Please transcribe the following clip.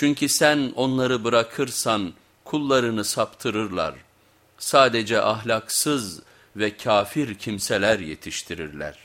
Çünkü sen onları bırakırsan kullarını saptırırlar. Sadece ahlaksız ve kafir kimseler yetiştirirler.